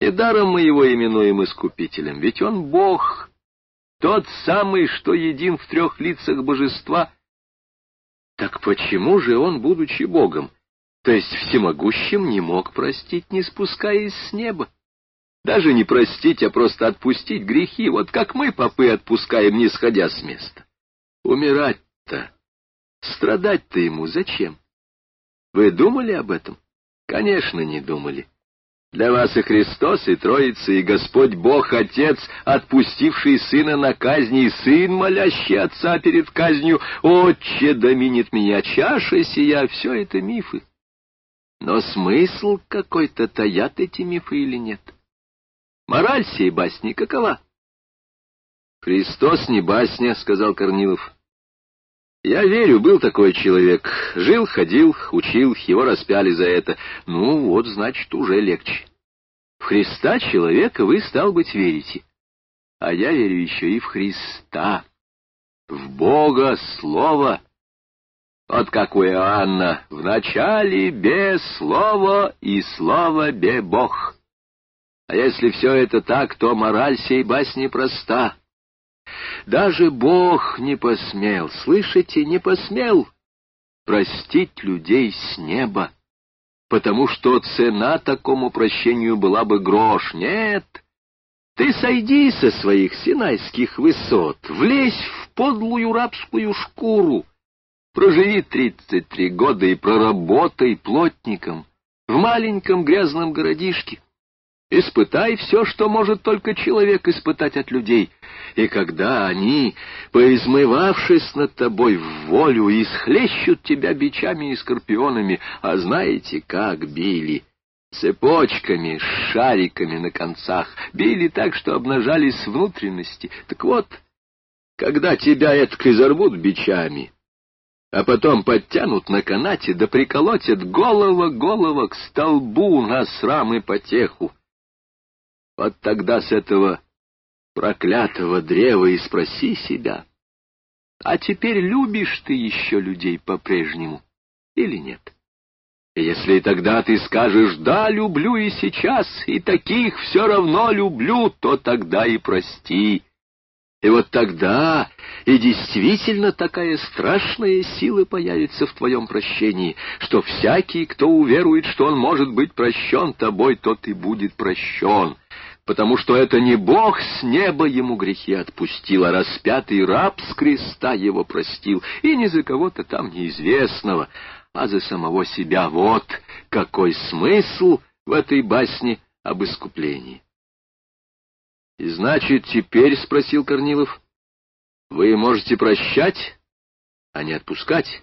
И даром мы его именуем искупителем, ведь он Бог, тот самый, что един в трех лицах божества. Так почему же он, будучи Богом, то есть всемогущим, не мог простить, не спускаясь с неба? Даже не простить, а просто отпустить грехи, вот как мы, попы, отпускаем, не сходя с места. Умирать-то, страдать-то ему зачем? Вы думали об этом? Конечно, не думали. Для вас и Христос, и Троица, и Господь Бог, Отец, отпустивший Сына на казни, и Сын, молящий Отца перед казнью, «Отче, доминит меня чаша сия» — все это мифы. Но смысл какой-то таят эти мифы или нет? Мораль сей басни какова? «Христос не басня», — сказал Корнилов. Я верю, был такой человек. Жил, ходил, учил, его распяли за это. Ну, вот, значит, уже легче. В Христа человека вы, стал быть, верите. А я верю еще и в Христа, в Бога Слово. Вот как у Иоанна, начале без Слова и Слово бе Бог. А если все это так, то мораль сей басни проста. Даже Бог не посмел, слышите, не посмел простить людей с неба, потому что цена такому прощению была бы грош. Нет, ты сойди со своих синайских высот, влезь в подлую рабскую шкуру, проживи тридцать три года и проработай плотником в маленьком грязном городишке. Испытай все, что может только человек испытать от людей. И когда они, поизмывавшись над тобой в волю, исхлещут тебя бичами и скорпионами, а знаете, как били? Цепочками, шариками на концах, били так, что обнажались внутренности. Так вот, когда тебя этак изорвут бичами, а потом подтянут на канате, да приколотят голова-голова к столбу на срам и потеху, вот тогда с этого проклятого древа и спроси себя, а теперь любишь ты еще людей по-прежнему или нет? Если тогда ты скажешь «да, люблю и сейчас, и таких все равно люблю», то тогда и прости. И вот тогда и действительно такая страшная сила появится в твоем прощении, что всякий, кто уверует, что он может быть прощен тобой, тот и будет прощен потому что это не Бог с неба ему грехи отпустил, а распятый раб с креста его простил, и не за кого-то там неизвестного, а за самого себя. Вот какой смысл в этой басне об искуплении. — И значит, теперь, — спросил Корнилов, — вы можете прощать, а не отпускать?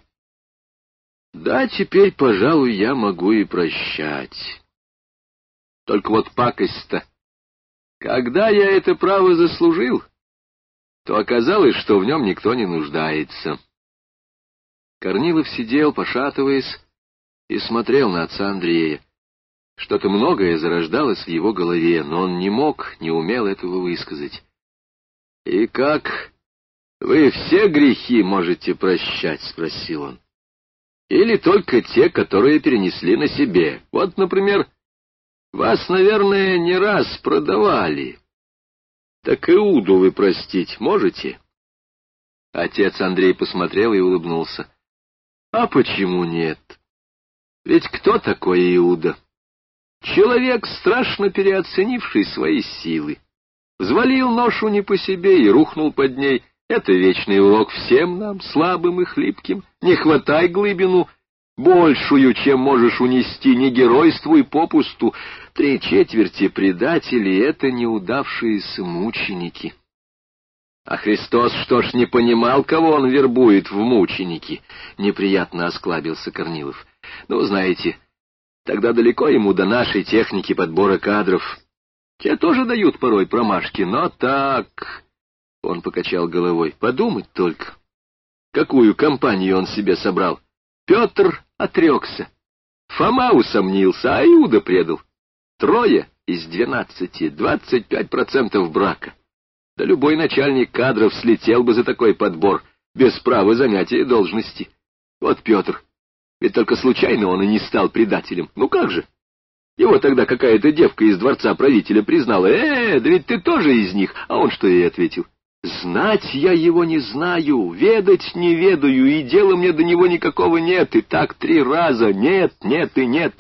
— Да, теперь, пожалуй, я могу и прощать. Только вот пакость-то когда я это право заслужил, то оказалось, что в нем никто не нуждается. Корнилов сидел, пошатываясь, и смотрел на отца Андрея. Что-то многое зарождалось в его голове, но он не мог, не умел этого высказать. — И как вы все грехи можете прощать? — спросил он. — Или только те, которые перенесли на себе? Вот, например, вас, наверное, не раз продавали. Так Иуду вы простить можете? Отец Андрей посмотрел и улыбнулся. А почему нет? Ведь кто такой Иуда? Человек, страшно переоценивший свои силы. Взвалил ношу не по себе и рухнул под ней. Это вечный урок всем нам, слабым и хлипким. Не хватай глыбину, большую, чем можешь унести, не геройствуй попусту. Три четверти предателей — это неудавшиеся мученики. А Христос что ж не понимал, кого он вербует в мученики? Неприятно осклабился Корнилов. Ну, знаете, тогда далеко ему до нашей техники подбора кадров. Те тоже дают порой промашки, но так... Он покачал головой. Подумать только. Какую компанию он себе собрал? Петр отрекся. Фома усомнился, а Иуда предал. Трое из двенадцати, двадцать пять процентов брака. Да любой начальник кадров слетел бы за такой подбор, без права занятия должности. Вот Петр. Ведь только случайно он и не стал предателем. Ну как же? Его тогда какая-то девка из дворца правителя признала. «Э, да ведь ты тоже из них!» А он что ей ответил? «Знать я его не знаю, ведать не ведаю, и дела мне до него никакого нет, и так три раза нет, нет и нет».